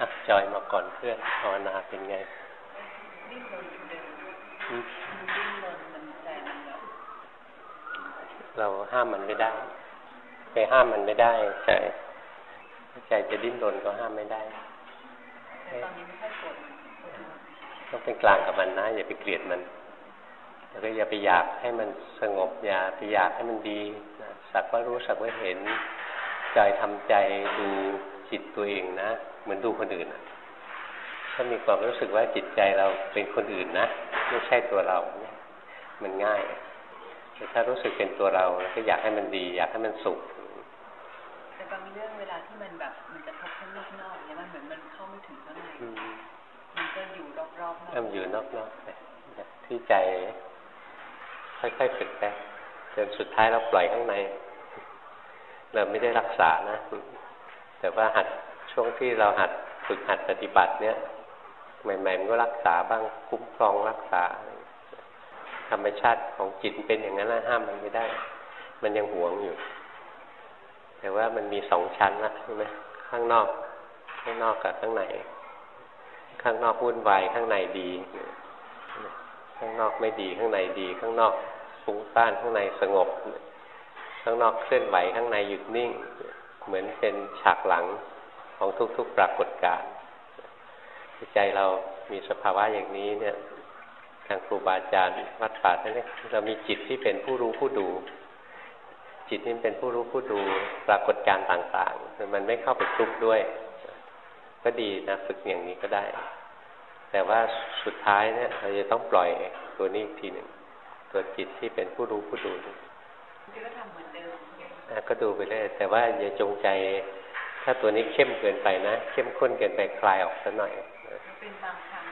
อะจอยมาก่อนเพื่อนภาวนาเป็นไงเราห้ามมันไม่ได้ไปห้ามมันไม่ได้ใจใจจะดิ้นรนก็ห้ามไม่ได้ตอนนี้ไม่ค่อยโกรธต้องเป็นกลางกับมันนะ อย่าไปเกลียดมันแล้วก็อย่าไปอยากให้มันสงบอย่าไปอยากให้มันดีสักว่ารู้สักว่าเห็นใจทำใจดูจิตตัวเองนะ เหมือนดูคนอื่นถ้ามีความรู้สึกว่าจิตใจเราเป็นคนอื่นนะไม่ใช่ตัวเรา มันง่ายแต่ถ้ารู้สึกเป็นตัวเราก็อยากให้มันดี อยากให้มันสุขแต่บางเรื่องเวลาที่มันแบบมันจะทับข้างนอกๆเนี่ยมันเหมือนมันเข้าไม่ถึงข้างในมันก็อยู่รอบๆนอกมันอยู่นอกๆไปที่ใจค่อยๆฝึกไปจนสุดท้ายเราปล่อยข้างใน เราไม่ได้รักษานะ แต่ว่าหัด ช่วงที่เราหัดฝึกหัดปฏิบัติเนี่ยใหม่ๆมันก็รักษาบ้างคุ้มครองรักษา ธรรมชาติของจิตเป็นอย่างนั้นห้ามมันไม่ได้ มันยังหวงอยู่ แต่ว่ามันมีสองชั้นนะใช่ไหมข้างนอก ข้างนอกกับข้างในข้างนอกวุ่นวายข้างในดี ข้างนอกไม่ดีข้างในดี ข้างนอกฟุ้งซ่านข้างในสงบ ข้างนอกเคลื่อนไหวข้างในหยุดนิ่ง เหมือนเป็นฉากหลัง ของทุกๆปรากฏการณ์ใจเรามีสภาวะอย่างนี้เนี่ยทางครูบาอาจารย์วัดป่าท่านเรียกเรามีจิตที่เป็นผู้รู้ผู้ดู จิตนี้เป็นผู้รู้ผู้ดูปรากฏการณ์ต่างๆ มันไม่เข้าไปคลุกด้วย ก็ดีนะฝึกอย่างนี้ก็ได้ แต่ว่าสุดท้ายเนี่ยเราจะต้องปล่อยตัวนี้อีกทีหนึ่งตัวจิตที่เป็นผู้รู้ผู้ดูก็ทำเหมือนเดิมก็ดูไปเลยแต่ว่าอย่าจงใจ ถ้าตัวนี้เข้มเกินไปนะ เข้มข้นเกินไปคลายออกสักหน่อยเป็นบางครั้ง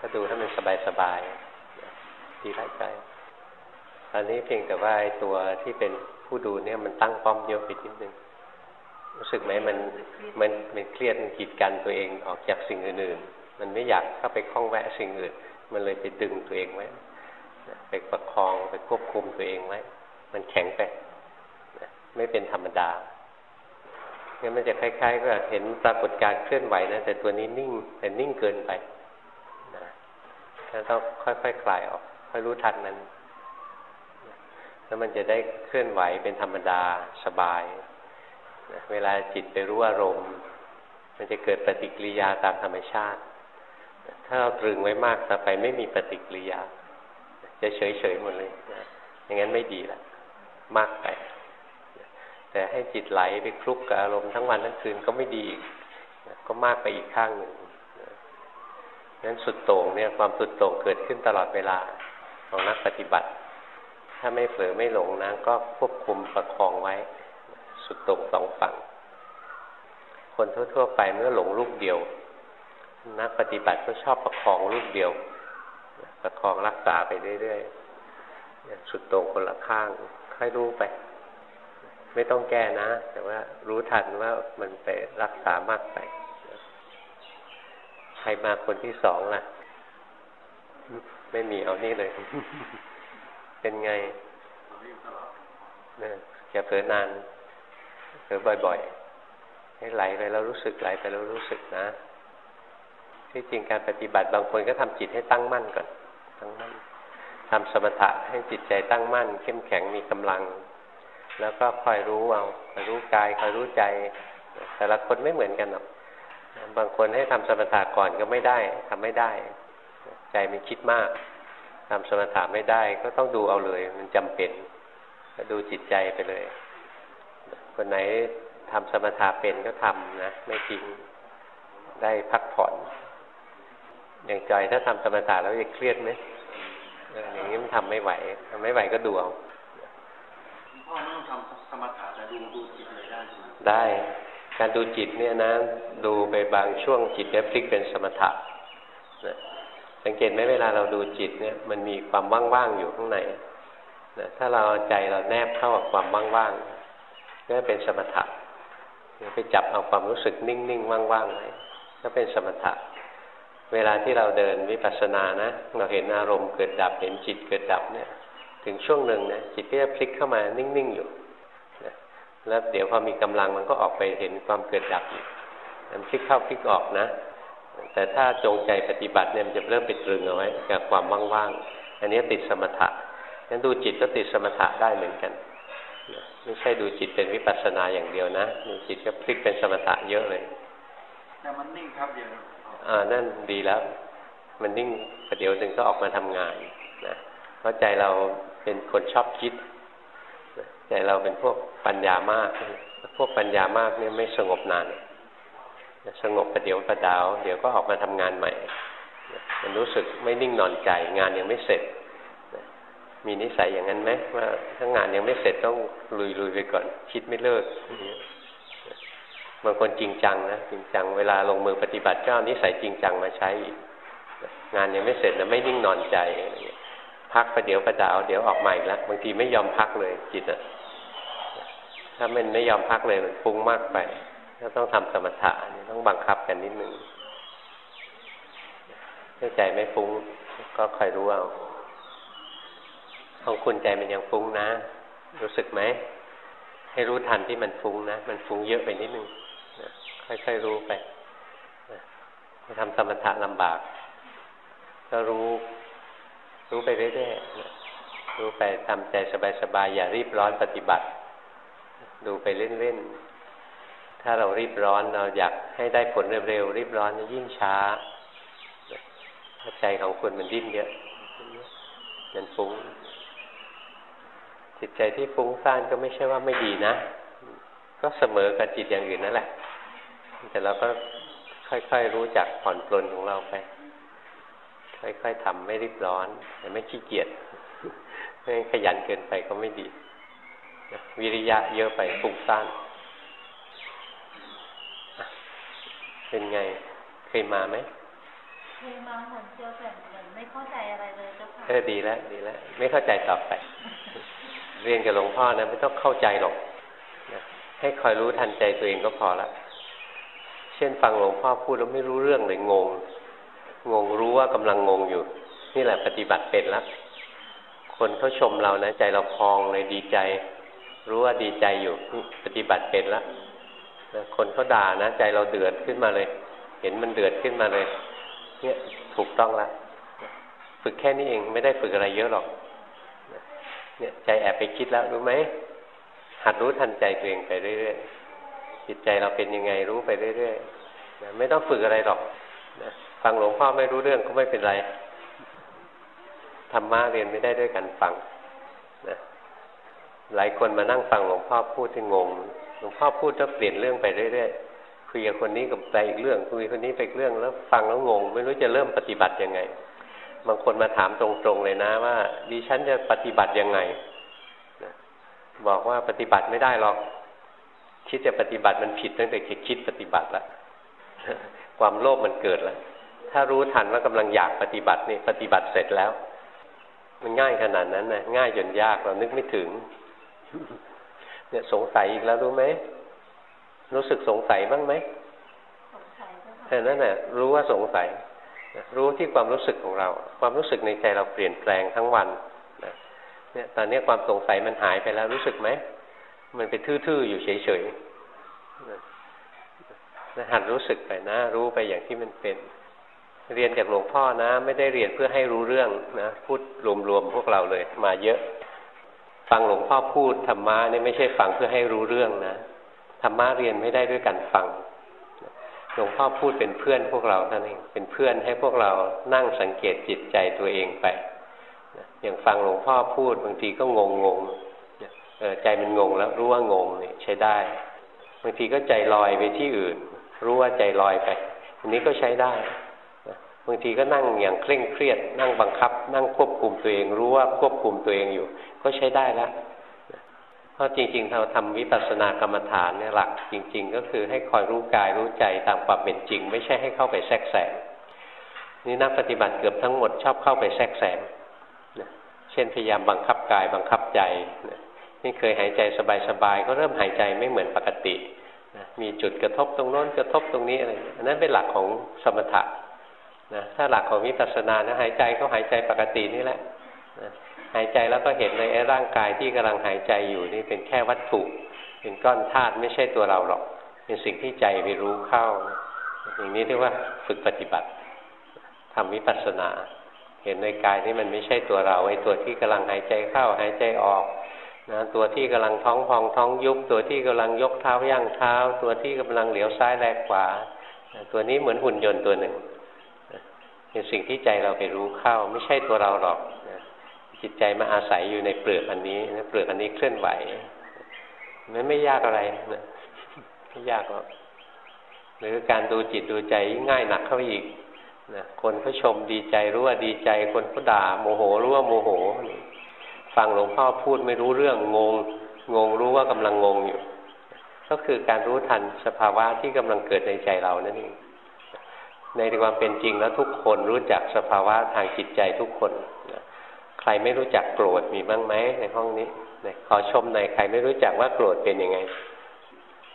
ก็ดูให้มันสบายสบายดีไรใจตอนนี้เพียงแต่ว่าไอ้ตัวที่เป็นผู้ดูเนี่ยมันตั้งป้อมเยอะไปนิดนึงรู้สึกไหมมันมันมันเครียดกีดกันตัวเองออกจากสิ่งอื่นๆ มันไม่อยากเข้าไปคล้องแวะสิ่งอื่น มันเลยไปดึงตัวเองไว้ไปประคองไปควบคุมตัวเองไว้ มันแข็งไปไม่เป็นธรรมดา นมันจะคล้ายๆกับเห็นปรากฏการเคลื่อนไหวนะแต่ตัวนี้นิ่ง แต่นิ่งเกินไปนะแล้วต้องค่อยๆคคลายออก ค่อยรู้ทันมันแล้วมันจะได้เคลื่อนไหวเป็นธรรมดาสบายนะเวลาจิตไปรู้อารมณ์ มันจะเกิดปฏิกิริยาตามธรรมชาติ ถ้าเราตรึงไว้มากต่อไปไม่มีปฏิกิริยา จะเฉยๆหมดเลยนะอย่างนั้นไม่ดีละมากไป แต่ให้จิตไหลไปคลุกกับอารมณ์ทั้งวันทั้งคืนก็ไม่ดีอีกก็มากไปอีกข้างหนึ่งนั้นสุดโต่งเนี่ยความสุดโต่งเกิดขึ้นตลอดเวลาของนักปฏิบัติ ถ้าไม่เผลอไม่หลงนะก็ควบคุมประคองไว้ สุดโต่งสองฝั่ง คนทั่วๆไปเมื่อหลงลูกเดียว นักปฏิบัติก็ชอบประคองลูกเดียว ประคองรักษาไปเรื่อยๆสุดโต่งคนละข้าง ค่อยรู้ไป ไม่ต้องแก้นะ แต่ว่ารู้ทันว่ามันไปรักษามากไป ใครมาคนที่สองล่ะ ไม่มีเอานี่เลย เป็นไงเนี่ยอย่าเผลอนานเผลอบ่อย ๆ ให้ไหลไปแล้วรู้สึกไหลไปแล้วรู้สึกนะ ที่จริงการปฏิบัติบางคนก็ทำจิตให้ตั้งมั่นก่อน ตั้งมั่นทำสมถะให้จิตใจตั้งมั่น เข้มแข็งมีกำลัง แล้วก็คอยรู้เอาคอยรู้กายคอยรู้ใจ แต่ละคนไม่เหมือนกันหรอกบางคนให้ทำสมถะก่อนก็ไม่ได้ทำไม่ได้ ใจมันคิดมากทำสมถะไม่ได้ ก็ต้องดูเอาเลย มันจำเป็นก็ดูจิตใจไปเลย คนไหนทำสมถะเป็นก็ทำนะไม่ทิ้งได้พักผ่อน อย่างใจถ้าทำสมถะแล้วจะเครียดไหมอย่างนี้มันทำไม่ไหวทำไม่ไหวก็ดูเอา พ่อไม่งทำสมถะแต่ดูดูจิตเลยได้ได้ การดูจิตเนี่ยนะ ดูไปบางช่วงจิตเนี่ยพลิกเป็นสมถะนะสังเกตไหมเวลาเราดูจิตเนี่ยมันมีความว่างๆอยู่ข้างในนะถ้าเราใจเราแนบเข้ากับความว่างๆก็เป็นสมถะไปจับเอาความรู้สึกนิ่งๆว่างๆไว้ก็เป็นสมถะ เวลาที่เราเดินวิปัสสนานะ เราเห็นอารมณ์เกิดดับเห็นจิตเกิดดับเนี่ย ถึงช่วงหนึ่งนะจิตก็จะพลิกเข้ามานิ่งๆอยู่นะแล้วเดี๋ยวพอมีกำลังมันก็ออกไปเห็นความเกิดดับมันพลิกเข้าพลิกออกนะ แต่ถ้าจงใจปฏิบัติเนี่ยมันจะเริ่มไปตรึงเอาไว้กับความว่างๆอันนี้ติดสมถะงั้นดูจิตก็ติดสมถะได้เหมือนกันไม่ใช่ดูจิตเป็นวิปัสสนาอย่างเดียวนะดูจิตก็พลิกเป็นสมถะเยอะเลยแต่มันนิ่งครับเดียวอ่านั่นดีแล้ว มันนิ่งประเดี๋ยวหนึ่งก็ออกมาทำงานนะเพราะใจเรา เป็นคนชอบคิดใจเราเป็นพวกปัญญามาก พวกปัญญามากเนี่ยไม่สงบนานสงบประเดี๋ยวประดาว เดี๋ยวก็ออกมาทำงานใหม่ มันรู้สึกไม่นิ่งนอนใจ งานยังไม่เสร็จ มีนิสัยอย่างนั้นไหมว่าถ้างานยังไม่เสร็จต้องลุยลุยไปก่อน คิดไม่เลิกบางคนจริงจังนะจริงจังเวลาลงมือปฏิบัติก็เอานิสัยจริงจังมาใช้งานยังไม่เสร็จนะไม่นิ่งนอนใจ พักประเดี๋ยวประดาวเดี๋ยวออกมาอีกแล้วบางทีไม่ยอมพักเลยจิตอะถ้ามันไม่ยอมพักเลยมันฟุ้งมากไปก็ต้องทำสมถะต้องบังคับกันนิดนึงถ้าใจไม่ฟุ้งก็คอยรู้เอาของคุณใจมันยังฟุ้งนะ รู้สึกไหมให้รู้ทันที่มันฟุ้งนะ มันฟุ้งเยอะไปนิดนึงค่อยๆรู้ไปทำสมถะลำบาก ก็รู้ รู้ไปเรื่อยๆรู้ไปทำใจสบายๆอย่ารีบร้อนปฏิบัติ ดูไปเล่นๆถ้าเรารีบร้อนเราอยากให้ได้ผลเร็วๆรีบร้อนยิ่งช้าใจของคุณมันดิ้นเยอะมันฟุ้งจิตใจที่ฟุ้งซ่านก็ไม่ใช่ว่าไม่ดีนะ ก็เสมอกับจิตอย่างอื่นนั่นแหละ แต่เราก็ค่อยๆรู้จักผ่อนปลนของเราไป ค่อยๆทำไม่รีบร้อน แต่ไม่ขี้เกียจไม่ขยันเกินไปก็ไม่ดี วิริยะเยอะไปฟุ้งซ่านเป็นไงเคยมาไหมเคยมาเหมือนเจอแต่เหมือนไม่เข้าใจอะไรเลยเจ้าค่ะเออดีแล้วดีแล้วไม่เข้าใจต่อไป เรียนกับหลวงพ่อนะไม่ต้องเข้าใจหรอกให้คอยรู้ทันใจตัวเองก็พอละเช่นฟังหลวงพ่อพูดแล้วไม่รู้เรื่องเลยงง งงรู้ว่ากำลังงงอยู่ นี่แหละปฏิบัติเป็นแล้วคนเขาชมเรานะใจเราพองเลยดีใจ รู้ว่าดีใจอยู่ปฏิบัติเป็นแล้วคนเขาด่านะใจเราเดือดขึ้นมาเลย เห็นมันเดือดขึ้นมาเลย เนี่ยถูกต้องละฝึกแค่นี้เองไม่ได้ฝึกอะไรเยอะหรอกเนี่ยใจแอบไปคิดแล้วรู้ไหมหัดรู้ทันใจตัวเองไปเรื่อยๆจิตใจเราเป็นยังไงรู้ไปเรื่อยๆไม่ต้องฝึกอะไรหรอกนะ ฟังหลวงพ่อไม่รู้เรื่องก็ไม่เป็นไรธรรมะเรียนไม่ได้ด้วยกันฟังนะหลายคนมานั่งฟังหลวงพ่อพูดที่งง หลวงพ่อพูดแล้วเปลี่ยนเรื่องไปเรื่อยๆคุยกับคนนี้กับไปอีกเรื่องคุยคนนี้ไปอีกเรื่องแล้วฟังแล้วงง ไม่รู้จะเริ่มปฏิบัติยังไง บางคนมาถามตรงๆเลยนะ ว่าดิฉันจะปฏิบัติยังไงบอกว่าปฏิบัติไม่ได้หรอกคิดจะปฏิบัติมันผิดตั้งแต่คิดปฏิบัติแล้วความโลภมันเกิดแล้ว ถ้ารู้ทันว่ากำลังอยากปฏิบัตินี่ปฏิบัติเสร็จแล้ว มันง่ายขนาดนั้นนะง่ายจนยากเรานึกไม่ถึง เนี่ยสงสัยอีกแล้วรู้ไหมรู้สึกสงสัยบ้างไหมสงสัยแต่นั่นแหละรู้ว่าสงสัยรู้ที่ความรู้สึกของเรา ความรู้สึกในใจเราเปลี่ยนแปลงทั้งวันเนี่ยตอนนี้ความสงสัยมันหายไปแล้วรู้สึกไหมมันเป็นทื่อๆอยู่เฉยๆหัดรู้สึกไปนะ รู้ไปอย่างที่มันเป็น เรียนจากหลวงพ่อนะ ไม่ได้เรียนเพื่อให้รู้เรื่องนะพูดรวมๆพวกเราเลย มาเยอะ ฟังหลวงพ่อพูดธรรมะนี่ไม่ใช่ฟังเพื่อให้รู้เรื่องนะธรรมะเรียนไม่ได้ด้วยการฟังหลวงพ่อพูดเป็นเพื่อนพวกเราท่านเองเป็นเพื่อนให้พวกเรานั่งสังเกตจิตใจตัวเองไปอย่างฟังหลวงพ่อพูดบางทีก็งงงใจมันงงแล้วรู้ว่างงเนี่ยใช้ได้ บางทีก็ใจลอยไปที่อื่น รู้ว่าใจลอยไปอันนี้ก็ใช้ได้ บางทีก็นั่งอย่างเคร่งเครียด นั่งบังคับ นั่งควบคุมตัวเอง รู้ว่าควบคุมตัวเองอยู่ ก็ใช้ได้แล้วเพราะจริง ๆ เราทำวิปัสสนากรรมฐานเนี่ยหลัก จริง ๆ ก็คือให้คอยรู้กายรู้ใจตามความเป็นจริง ไม่ใช่ให้เข้าไปแทรกแซงนี่นักปฏิบัติเกือบทั้งหมดชอบเข้าไปแทรกแซงเช่นพยายามบังคับกายบังคับใจนี่เคยหายใจสบายๆก็เริ่มหายใจไม่เหมือนปกติมีจุดกระทบตรงโน้นกระทบตรงนี้อะไรอันนั้นเป็นหลักของสมถะ นะถ้าหลักของวิปัสสนานะหายใจก็หายใจปกตินี่แหละนะหายใจแล้วก็เห็นในร่างกายที่กำลังหายใจอยู่นี่เป็นแค่วัตถุ เป็นก้อนธาตุไม่ใช่ตัวเราหรอก เป็นสิ่งที่ใจไปรู้เข้า อย่างนี้เรียกว่าฝึกปฏิบัติทำวิปัสสนา เห็นในกายที่มันไม่ใช่ตัวเราไอ้ตัวที่กำลังหายใจเข้าหายใจออกนะตัวที่กำลังท้องพองท้องยุบ ตัวที่กำลังยกเท้าย่างเท้า ตัวที่กำลังเหลียวซ้ายแลกขวา ตัวนี้เหมือนหุ่นยนต์ตัวหนึ่ง เป็นสิ่งที่ใจเราไปรู้เข้า ไม่ใช่ตัวเราหรอกจิตใจมาอาศัยอยู่ในเปลือกอันนี้เปลือกอันนี้เคลื่อนไหวมันไม่ยากอะไรไม่ยากหรอกหรือการดูจิตดูใจง่ายหนักเข้าไปอีกนะคนเขาชมดีใจรู้ว่าดีใจ คนเขาด่าโมโหรู้ว่าโมโห ฟังหลวงพ่อพูดไม่รู้เรื่องงง งงรู้ว่ากำลังงงอยู่ ก็คือการรู้ทันสภาวะที่กำลังเกิดในใจเรานั่นเอง ในความเป็นจริงแล้วทุกคนรู้จักสภาวะทางจิตใจทุกคนใครไม่รู้จักโกรธมีบ้างไหมในห้องนี้ขอชมหน่อยใครไม่รู้จักว่าโกรธเป็นยังไง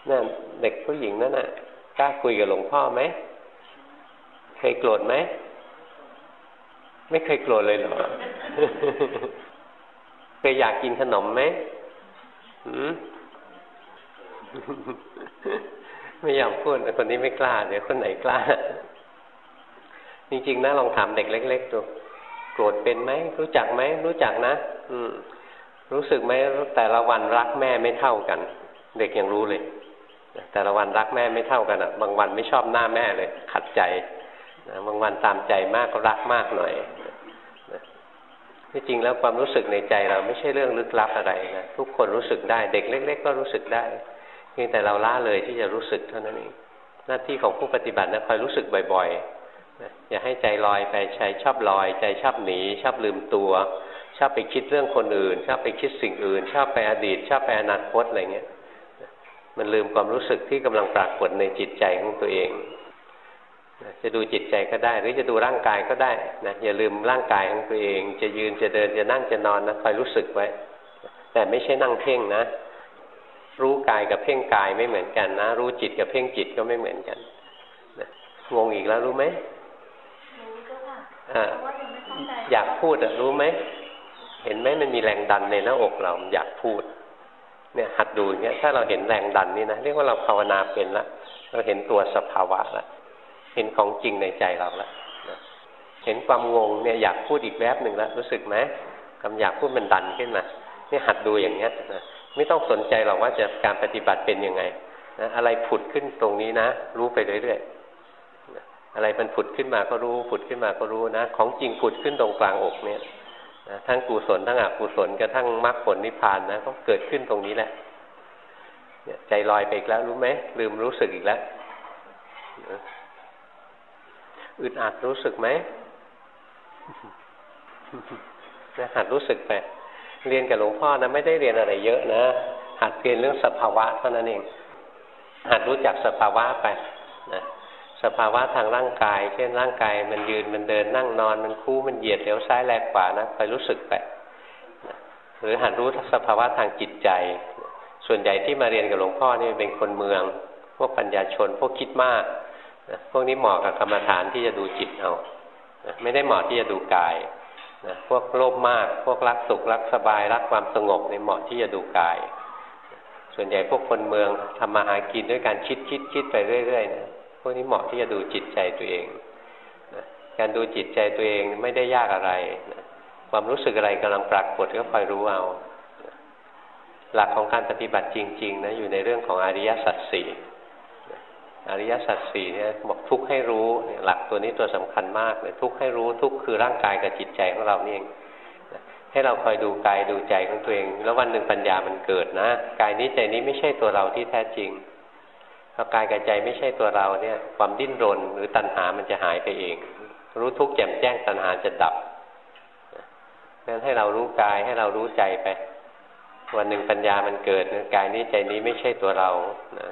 นั่นเด็กผู้หญิงนั่นน่ะกล้าคุยกับหลวงพ่อไหมเคยโกรธไหมไม่เคยโกรธเลยเหรอเคยอยากกินขนมไหมไม่ยอมพูดคนนี้ไม่กล้า เดี๋ยวคนไหนกล้า จริงๆนะลองถามเด็กเล็กๆดูโกรธเป็นไหมรู้จักไหมรู้จักนะ อืม รู้สึกไหมแต่ละวันรักแม่ไม่เท่ากัน เด็กยังรู้เลย แต่ละวันรักแม่ไม่เท่ากันอะ บางวันไม่ชอบหน้าแม่เลย ขัดใจนะบางวันตามใจมากก็รักมากหน่อยนะที่จริงแล้วความรู้สึกในใจเราไม่ใช่เรื่องลึกลับอะไรนะทุกคนรู้สึกได้ เด็กเล็ก ๆ ก็รู้สึกได้เพียงแต่เราละเลยที่จะรู้สึกเท่านั้นเองหน้าที่ของผู้ปฏิบัตินะคอยรู้สึกบ่อย ๆ อย่าให้ใจลอยไปใจชอบลอย ใจชอบหนีชอบลืมตัว ชอบไปคิดเรื่องคนอื่น ชอบไปคิดสิ่งอื่น ชอบไปอดีต ชอบไปอนาคตอะไรเงี้ยมันลืมความรู้สึกที่กำลังปรากฏในจิตใจของตัวเองจะดูจิตใจก็ได้ หรือจะดูร่างกายก็ได้นะอย่าลืมร่างกายของตัวเอง จะยืนจะเดินจะนั่งจะนอนนะคอยรู้สึกไว้ แต่ไม่ใช่นั่งเพ่งนะ รู้กายกับเพ่งกายไม่เหมือนกันนะ รู้จิตกับเพ่งจิตก็ไม่เหมือนกันนะงงอีกแล้วรู้ไหม อยากพูดอะรู้ไหม เห็นไหมมันมีแรงดันในหน้าอกเราอยากพูด เนี่ยหัดดูอย่างเงี้ย ถ้าเราเห็นแรงดันนี่นะเรียกว่าเราภาวนาเป็นละ เราเห็นตัวสภาวะละ เห็นของจริงในใจเราแล้วเห็นความงงเนี่ยอยากพูดอีกแวบหนึ่งแล้วรู้สึกไหมคำอยากพูดมันดันขึ้นมานี่หัดดูอย่างเงี้ยนะไม่ต้องสนใจหรอกว่าจะการปฏิบัติเป็นยังไงนะอะไรผุดขึ้นตรงนี้นะ รู้ไปเรื่อยๆ อะไรมันผุดขึ้นมาก็รู้ผุดขึ้นมาก็รู้นะ ของจริงผุดขึ้นตรงกลางอกเนี่ยนะทั้งกุศลทั้งอกุศลกระทั่งมรรคผลนิพพานนะก็เกิดขึ้นตรงนี้แหละใจลอยไปอีกแล้วรู้ไหมลืมรู้สึกอีกแล้วอึดอัดรู้สึกไหมนะหัดรู้สึกไปเรียนกับหลวงพ่อนะไม่ได้เรียนอะไรเยอะนะหัดเรียนเรื่องสภาวะเท่านั้นเองหัดรู้จักสภาวะไปนะ สภาวะทางร่างกาย เช่นร่างกายมันยืนมันเดินนั่งนอนมันคู่มันเหยียดเลี้ยวซ้ายแลกขวานะคอยรู้สึกไปหรือหัดรู้สภาวะทางจิตใจ ส่วนใหญ่ที่มาเรียนกับหลวงพ่อนี่เป็นคนเมือง พวกปัญญาชน พวกคิดมากพวกนี้เหมาะกับกรรมฐานที่จะดูจิตเอาไม่ได้เหมาะที่จะดูกายพวกโลภมาก พวกรักสุขรักสบายรักความสงบในเหมาะที่จะดูกาย ส่วนใหญ่พวกคนเมืองทำมาหากินด้วยการคิดคิดคิดไปเรื่อยๆนะ วกนี้เหมาะที่จะดูจิตใจตัวเองนะการดูจิตใจตัวเองไม่ได้ยากอะไรนะความรู้สึกอะไรกำลังปรากฏก็คอยรู้เอาหลักของการปฏิบัติจริงๆนะอยู่ในเรื่องของอริยสัจสี่อริยสัจสี่เนี่ยบอกทุกให้รู้หลักตัวนี้ตัวสำคัญมากเลยทุกให้รู้ทุกคือร่างกายกับจิตใจของเรานี่เองให้เราคอยดูกายดูใจของตัวเอง แล้ววันหนึ่งปัญญามันเกิดนะ กายนี้ใจนี้ไม่ใช่ตัวเราที่แท้จริง พอกายกับใจไม่ใช่ตัวเราเนี่ย ความดิ้นรนหรือตัณหามันจะหายไปเอง รู้ทุกข์แจ่มแจ้งตัณหาจะดับนั้นให้เรารู้กายให้เรารู้ใจไปวันหนึ่งปัญญามันเกิดกายนี้ใจนี้ไม่ใช่ตัวเรานะ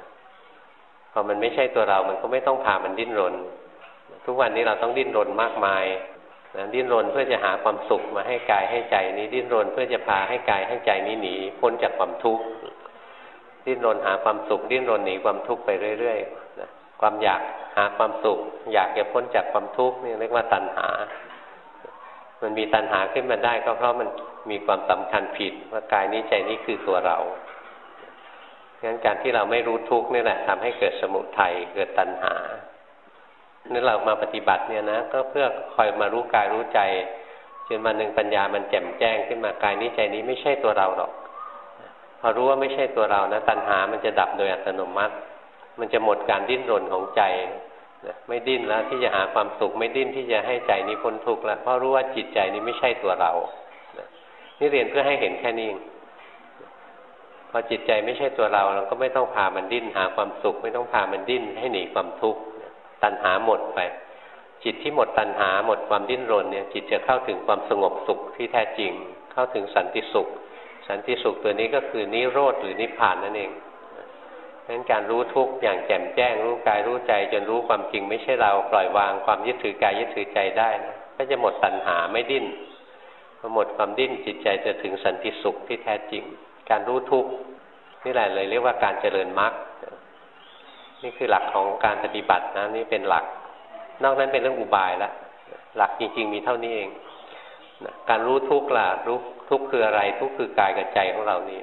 พอมันไม่ใช่ตัวเรา มันก็ไม่ต้องพามันดิ้นรน ทุกวันนี้เราต้องดิ้นรนมากมายนะดิ้นรนเพื่อจะหาความสุขมาให้กายให้ใจนี้ ดิ้นรนเพื่อจะพาให้กายให้ใจนี้หนีพ้นจากความทุกข์ ดิ้นรนหาความสุข ดิ้นรนหนีความทุกข์ไปเรื่อยๆนะความอยากหาความสุข อยากจะพ้นจากความทุกข์นี่เรียกว่าตัณหา มันมีตัณหาขึ้นมาได้ก็เพราะมันมีความสำคัญผิดว่ากายนี้ใจนี้คือตัวเรางั้นการที่เราไม่รู้ทุกข์นี่แหละทำให้เกิดสมุทัยเกิดตัณหานี่เรามาปฏิบัติเนี่ยนะก็เพื่อคอยมารู้กายรู้ใจจนวันหนึ่งปัญญามันแจ่มแจ้งขึ้นมากายนี้ใจนี้ไม่ใช่ตัวเราหรอก อรู้ว่าไม่ใช่ตัวเรานะตัณหามันจะดับโดยอัตโนมัติ มันจะหมดการดิ้นรนของใจไม่ดิ้นแล้วที่จะหาความสุขไม่ดิ้นที่จะให้ใจนี้พ้นทุกข์แล้วเพราะรู้ว่าจิตใจนี้ไม่ใช่ตัวเรานี่เรียนเพื่อให้เห็นแค่นี้พอจิตใจไม่ใช่ตัวเรา เราก็ไม่ต้องพามันดิ้นหาความสุข ไม่ต้องพามันดิ้นให้หนีความทุกข์ตัณหาหมดไป จิตที่หมดตัณหาหมดความดิ้นรนเนี่ย จิตจะเข้าถึงความสงบสุขที่แท้จริง เข้าถึงสันติสุข สันติสุขตัวนี้ก็คือนิโรธหรือนิพพานนั่นเองเพราะฉะนั้นการรู้ทุกอย่างแจ่มแจ้งรู้กายรู้ใจ จนรู้ความจริงไม่ใช่เราปล่อยวางความยึดถือกายยึดถือใจได้นะก็จะหมดตัณหาไม่ดิ้นพอหมดความดิ้นจิตใจจะถึงสันติสุขที่แท้จริง การรู้ทุกนี่แหละเลยเรียกว่าการเจริญมรรคนี่คือหลักของการปฏิบัตินะนี่เป็นหลัก นอกนั้นเป็นเรื่องอุบายละหลักจริง ๆ มีเท่านี้เอง การรู้ทุกข์ล่ะรู้ทุกข์คืออะไร ทุกข์คือกายกับใจของเรานี่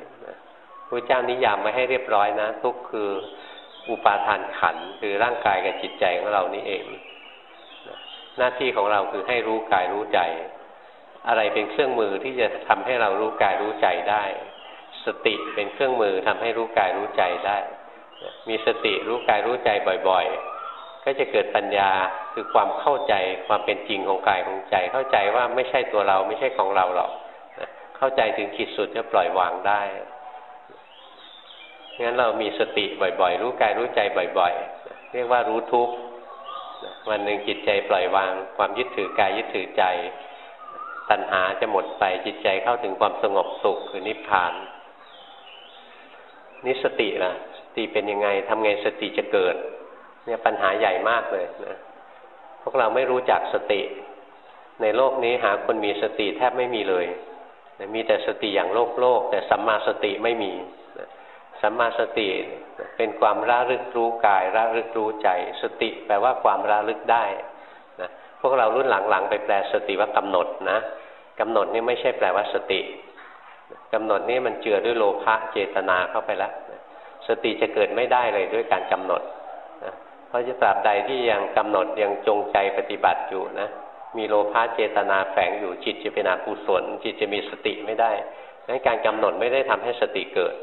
พระเจ้านิยามไว้ให้เรียบร้อยนะ ทุกข์คืออุปาทานขันคือร่างกายกับจิตใจของเรานี่เองหน้าที่ของเราคือให้รู้กายรู้ใจ อะไรเป็นเครื่องมือที่จะทำให้เรารู้กายรู้ใจได้ สติเป็นเครื่องมือทำให้รู้กายรู้ใจได้ มีสติรู้กายรู้ใจบ่อย ๆ ก็จะเกิดปัญญาคือความเข้าใจความเป็นจริงของกายของใจ เข้าใจว่าไม่ใช่ตัวเราไม่ใช่ของเราหรอกเข้าใจถึงขีดสุดจะปล่อยวางได้งั้นเรามีสติบ่อยๆ รู้กายรู้ใจบ่อยๆ เรียกว่ารู้ทุกวันหนึ่งจิตใจปล่อยวาง ความยึดถือกายยึดถือใจ ตัณหาจะหมดไปจิตใจเข้าถึงความสงบสุขคือนิพพานนี่สติล่ะ สติเป็นยังไงทำไงสติจะเกิด เนี่ยปัญหาใหญ่มากเลยนะพวกเราไม่รู้จักสติ ในโลกนี้หาคนมีสติแทบไม่มีเลยมีแต่สติอย่างโลกโลก แต่สัมมาสติไม่มีสัมมาสติเป็นความระลึกรู้กายระลึกรู้ใจ สติแปลว่าความระลึกได้นะพวกเรารุ่นหลังๆ ไปแปลสติว่ากำหนดนะกำหนดนี่ไม่ใช่แปลว่าสติกำหนดนี่มันเจือด้วยโลภะเจตนาเข้าไปแล้วสติจะเกิดไม่ได้เลยด้วยการกำหนด เพราะจะตราบใดที่ยังกำหนดยังจงใจปฏิบัติอยู่นะ มีโลภะเจตนาแฝงอยู่จิตจะเป็นอกุศลจิตจะมีสติไม่ได้ดังการกำหนดไม่ได้ทำให้สติเกิด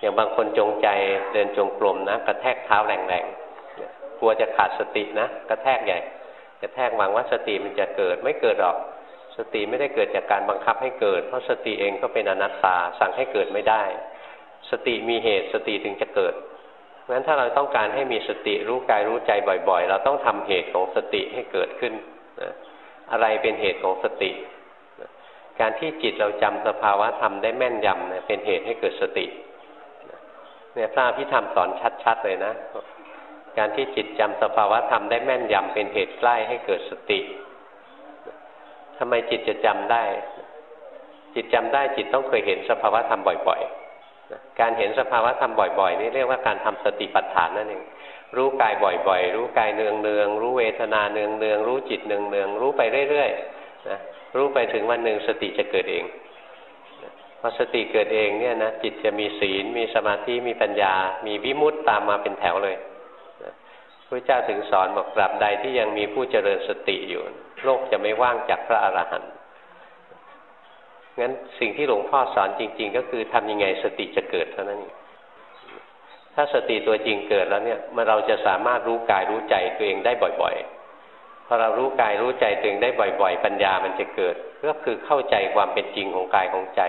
อย่างบางคนจงใจเดินจงกรมนะกระแทกเท้าแรงๆกลัวจะขาดสตินะกระแทกใหญ่กระแทกหวังว่าสติมันจะเกิดไม่เกิดหรอกสติไม่ได้เกิดจากการบังคับให้เกิด เพราะสติเองก็เป็นอนัตตาสั่งให้เกิดไม่ได้ สติมีเหตุสติถึงจะเกิด ราะฉะนั้นถ้าเราต้องการให้มีสติรู้กายรู้ใจบ่อย ๆ เราต้องทำเหตุของสติให้เกิดขึ้นนะอะไรเป็นเหตุของสตินะการที่จิตเราจำสภาวะธรรมได้แม่นยำนะเป็นเหตุให้เกิดสติเนี่ยพระพิธรรมสอนชัดๆเลยนะ การที่จิตจำสภาวะธรรมได้แม่นยำเป็นเหตุใกล้ให้เกิดสติทำไมจิตจะจำได้ จิตจำได้จิตต้องเคยเห็นสภาวะธรรมบ่อย ๆ การเห็นสภาวะธรรมบ่อยๆ นี่เรียกว่าการทำสติปัฏฐานนั่นเองรู้กายบ่อยๆ รู้กายเนืองๆรู้เวทนาเนืองๆรู้จิตเนืองๆรู้ไปเรื่อยๆนะรู้ไปถึงวันหนึ่งสติจะเกิดเองพอสติเกิดเองเนี่ยนะจิตจะมีศีล มีสมาธิมีปัญญา มีวิมุตตามมาเป็นแถวเลยพระเจ้าถึงสอนบอกกลับใดที่ยังมีผู้เจริญสติอยู่ โลกจะไม่ว่างจากพระอรหันต์ งั้นสิ่งที่หลวงพ่อสอนจริง ๆ ก็คือทำยังไงสติจะเกิดเท่านั้นถ้าสติตัวจริงเกิดแล้วเนี่ยมันเราจะสามารถรู้กายรู้ใจตัวเองได้บ่อย ๆ พอเรารู้กายรู้ใจตัวเองได้บ่อย ๆ ปัญญามันจะเกิดก็คือเข้าใจความเป็นจริงของกายของใจ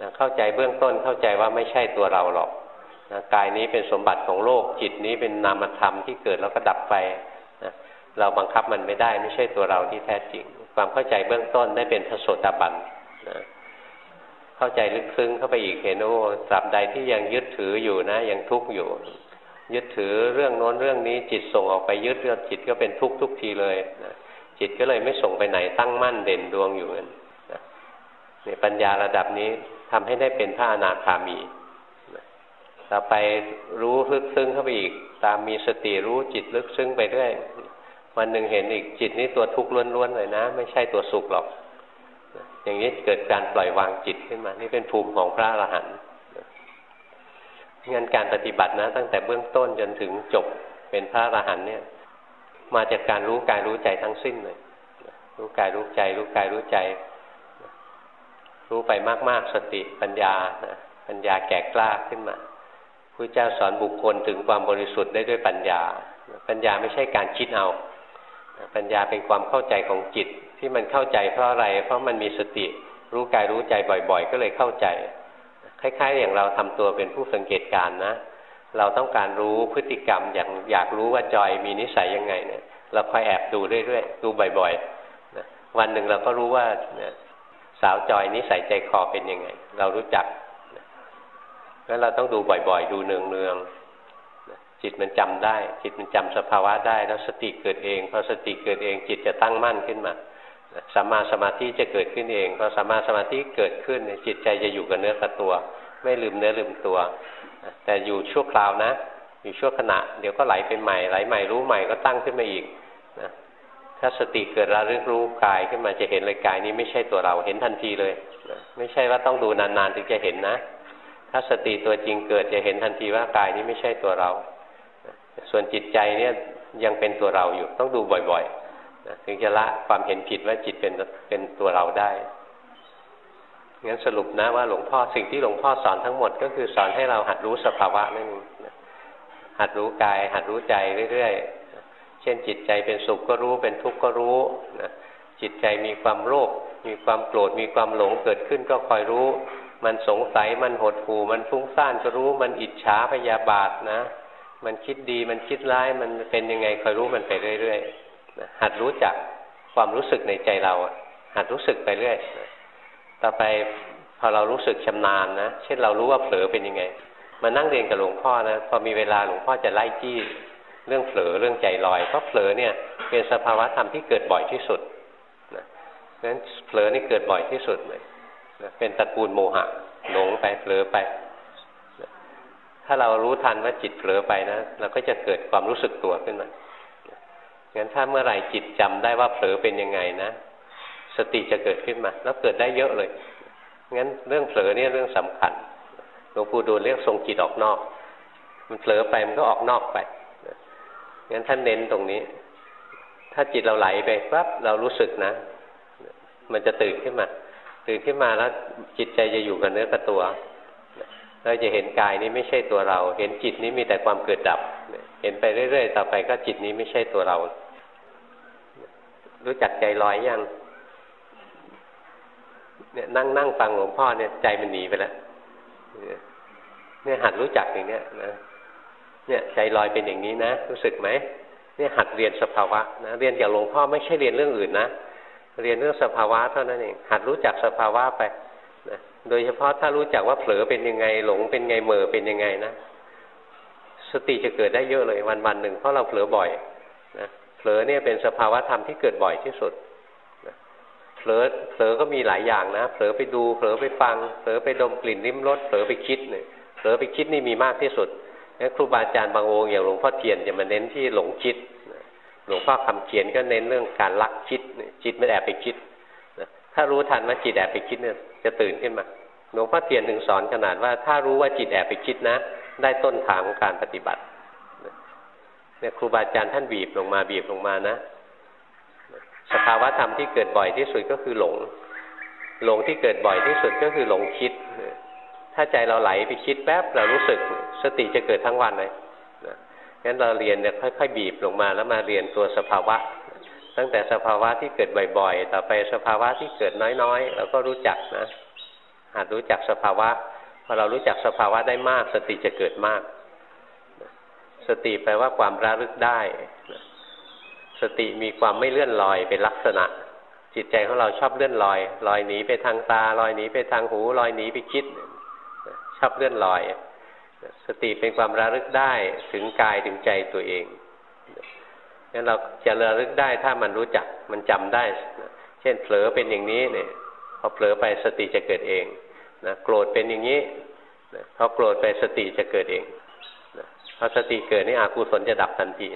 นะเข้าใจเบื้องต้นเข้าใจว่าไม่ใช่ตัวเราหรอกนะกายนี้เป็นสมบัติของโลกจิตนี้เป็นนามธรรมที่เกิดแล้วก็ดับไปนะเราบังคับมันไม่ได้ไม่ใช่ตัวเราที่แท้จริง ความเข้าใจเบื้องต้นได้เป็นพระโสดาบัน เข้าใจลึกซึ้งเข้าไปอีกเห็นว่าสับใดที่ยังยึดถืออยู่นะ ยังทุกข์อยู่ ยึดถือเรื่องโน้นเรื่องนี้ จิตส่งออกไปยึดเรื่องจิตก็เป็นทุกข์ทุกทีเลยนะจิตก็เลยไม่ส่งไปไหนตั้งมั่นเด่นดวงอยู่นั่นเนี่ยปัญญาระดับนี้ทำให้ได้เป็นพระอนาคามีต่อไปรู้ลึกซึ้งเข้าไปอีก ตามมีสติรู้จิตลึกซึ้งไปเรื่อยวันหนึ่งเห็นอีกจิตนี้ตัวทุกข์ล้วนๆเลยนะ ไม่ใช่ตัวสุขหรอก อย่างนี้เกิดการปล่อยวางจิตขึ้นมา นี่เป็นภูมิของพระอรหันต์งั้นการปฏิบัตินะ ตั้งแต่เบื้องต้นจนถึงจบเป็นพระอรหันต์เนี่ย มาจากการรู้กายรู้ใจทั้งสิ้นเลยรู้กายรู้ใจ รู้กายรู้ใจ รู้ไปมาก ๆ สติปัญญานะปัญญาแก่กล้าขึ้นมาพระเจ้าสอนบุคคลถึงความบริสุทธิ์ได้ด้วยปัญญา ปัญญาไม่ใช่การคิดเอา ปัญญาเป็นความเข้าใจของจิต ที่มันเข้าใจเพราะอะไร เพราะมันมีสติรู้กายรู้ใจบ่อยๆ ก็เลยเข้าใจ คล้าย ๆ อย่างเราทำตัวเป็นผู้สังเกตการนะ เราต้องการรู้พฤติกรรมอย่างอยากรู้ว่าจอยมีนิสัยยังไงเนี่ยเราคอยแอบดูเรื่อยๆ ดูบ่อยๆนะวันหนึ่งเราก็รู้ว่าสาวจอยนิสัยใจคอเป็นยังไง เรารู้จักงั้นเราต้องดูบ่อยๆ ดูเนืองๆจิตมันจำได้ จิตมันจำสภาวะได้ แล้วสติเกิดเองพอสติเกิดเองจิตจะตั้งมั่นขึ้นมา สัมมาสมาธิจะเกิดขึ้นเองพอสัมมาสมาธิเกิดขึ้นจิตใจจะอยู่กับเนื้อกับตัว ไม่ลืมเนื้อลืมตัว แต่อยู่ชั่วคราวนะ อยู่ชั่วขณะ เดี๋ยวก็ไหลไปใหม่ไหลใหม่รู้ใหม่ก็ตั้งขึ้นมาอีกนะถ้าสติเกิดระลึกรู้กายขึ้นมาจะเห็นเลยกายนี้ไม่ใช่ตัวเราเห็นทันทีเลยนะไม่ใช่ว่าต้องดูนานๆถึงจะเห็นนะ ถ้าสติตัวจริงเกิดจะเห็นทันทีว่ากายนี้ไม่ใช่ตัวเรา ส่วนจิตใจเนี่ยยังเป็นตัวเราอยู่ต้องดูบ่อยๆ ถึงจะละความเห็นผิดว่าจิตเป็นเป็นตัวเราได้งั้นสรุปนะว่าหลวงพ่อสิ่งที่หลวงพ่อสอนทั้งหมด ก็คือสอนให้เราหัดรู้สภาวะนั่นเองหัดรู้กาย หัดรู้ใจเรื่อยๆ เช่นจิตใจเป็นสุขก็รู้เป็นทุกข์ก็รู้นะจิตใจมีความโลภมีความโกรธมีความหลงเกิดขึ้นก็คอยรู้ มันสงสัยมันหดหู่มันฟุ้งซ่านก็รู้มันอิจฉาพยาบาทนะ มันคิดดีมันคิดร้ายมันเป็นยังไงคอยรู้มันไปเรื่อยๆ หัดรู้จักความรู้สึกในใจเราหัดรู้สึกไปเรื่อยต่อไปพอเรารู้สึกชำนาญนะเช่นเรารู้ว่าเผลอเป็นยังไง มานั่งเรียนกับหลวงพ่อนะพอมีเวลาหลวงพ่อจะไล่จี้เรื่องเผลอเรื่องใจลอยเพราะเผลอเนี่ยเป็นสภาวะธรรมที่เกิดบ่อยที่สุดนะเพราะฉะนั้นเผลอนี่เกิดบ่อยที่สุดเลยเป็นตระกูลโมหะหลงไปเผลอไปถ้าเรารู้ทันว่าจิตเผลอไปนะเราก็จะเกิดความรู้สึกตัวขึ้นมา งั้นถ้าเมื่อไหร่จิตจำได้ว่าเผลอเป็นยังไงนะ สติจะเกิดขึ้นมา แล้วเกิดได้เยอะเลย งั้นเรื่องเผลอเนี่ยเรื่องสำคัญ หลวงปู่ดูลเรียกทรงจิตออกนอก มันเผลอไปมันก็ออกนอกไป งั้นท่านเน้นตรงนี้ ถ้าจิตเราไหลไปปั๊บเรารู้สึกนะ มันจะตื่นขึ้นมา ตื่นขึ้นมาแล้วจิตใจจะอยู่กับเนื้อกับตัวเราจะเห็นกายนี้ไม่ใช่ตัวเรา เห็นจิตนี้มีแต่ความเกิดดับ เห็นไปเรื่อย ๆ ต่อไปก็จิตนี้ไม่ใช่ตัวเรา รู้จักใจลอยยังเนี่ยนั่งนั่งฟังหลวงพ่อเนี่ยใจมันหนีไปแล้วเนี่ยหัดรู้จักอย่างเนี้ยนะเนี่ยใจลอยเป็นอย่างนี้นะรู้สึกไหมเนี่ยหัดเรียนสภาวะนะเรียนจากหลวงพ่อไม่ใช่เรียนเรื่องอื่นนะเรียนเรื่องสภาวะเท่านั้นเองหัดรู้จักสภาวะไปนะโดยเฉพาะถ้ารู้จักว่าเผลอเป็นยังไงหลงเป็นไงเหม่อเป็นยังไงนะสติจะเกิดได้เยอะเลยวันวันหนึ่งเพราะเราเผลอบ่อยนะ ผลอเนี่ยเป็นสภาวะธรรมที่เกิดบ่อยที่สุดเผลอเผลอก็มีหลายอย่างนะเผลอไปดูเผลอไปฟังเผลอไปดมกลิ่นริมรสเผลอไปคิดเนี่ยเผลอไปคิดนี่มีมากที่สุดงั้นครูบาอาจารย์บางองค์อย่างหลวงพ่อเทียนจะมาเน้นที่หลงคิดหลวงพ่อคำเขียนก็เน้นเรื่องการลักคิดจิตไม่แอบไปคิดถ้ารู้ทันว่าจิตแอบไปคิดเนี่ยจะตื่นขึ้นมาหลวงพ่อเทียนถึงสอนขนาดว่าถ้ารู้ว่าจิตแอบไปคิดนะ ได้ต้นทางของการปฏิบัติ เนี่ยครูบาอาจารย์ท่านบีบลงมาบีบลงมานะ สภาวะธรรมที่เกิดบ่อยที่สุดก็คือหลง หลงที่เกิดบ่อยที่สุดก็คือหลงคิด ถ้าใจเราไหลไปคิดแป๊บเรารู้สึกสติจะเกิดทั้งวันเลยงั้นเราเรียนเนี่ยค่อยๆบีบลงมาแล้วมาเรียนตัวสภาวะ ตั้งแต่สภาวะที่เกิดบ่อยๆ ต่อไปสภาวะที่เกิดน้อยๆเราก็รู้จักนะหัดรู้จักสภาวะพอเรารู้จักสภาวะได้มาก สติจะเกิดมาก สติแปลว่าความระลึกได้ สติมีความไม่เลื่อนลอยเป็นลักษณะ จิตใจของเราชอบเลื่อนลอย ลอยหนีไปทางตา ลอยหนีไปทางหู ลอยหนีไปคิด ชอบเลื่อนลอย สติเป็นความระลึกได้ถึงกายถึงใจตัวเองงั้นเราจะระลึกได้ถ้ามันรู้จักมันจำได้ เช่นเผลอเป็นอย่างนี้เนี่ยพอเผลอไปสติจะเกิดเองนะโกรธเป็นอย่างนี้พอโกรธไปสติจะเกิดเอง พอสติเกิดนี่อากุศลจะดับทันที